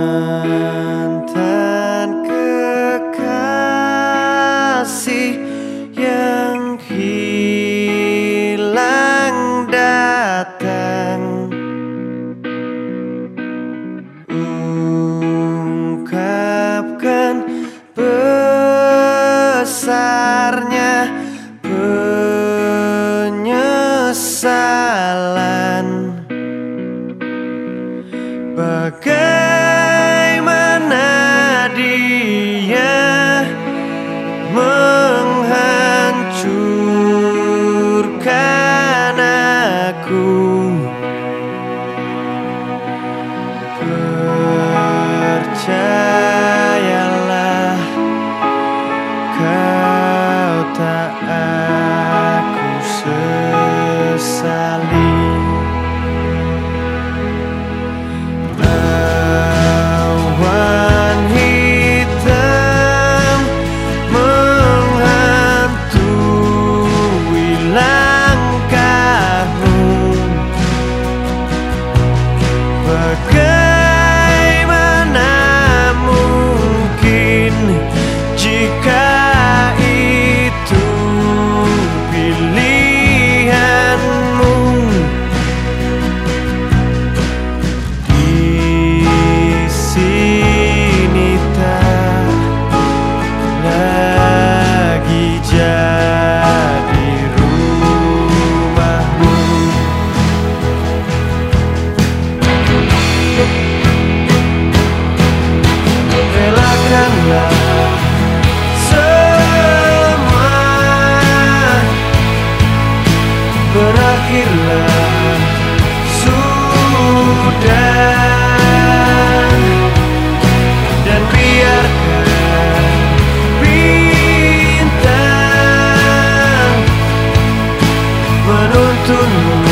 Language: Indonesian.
mantan kekasih yang hilang datang. Ungkapkan besarnya aku Percayalah to lose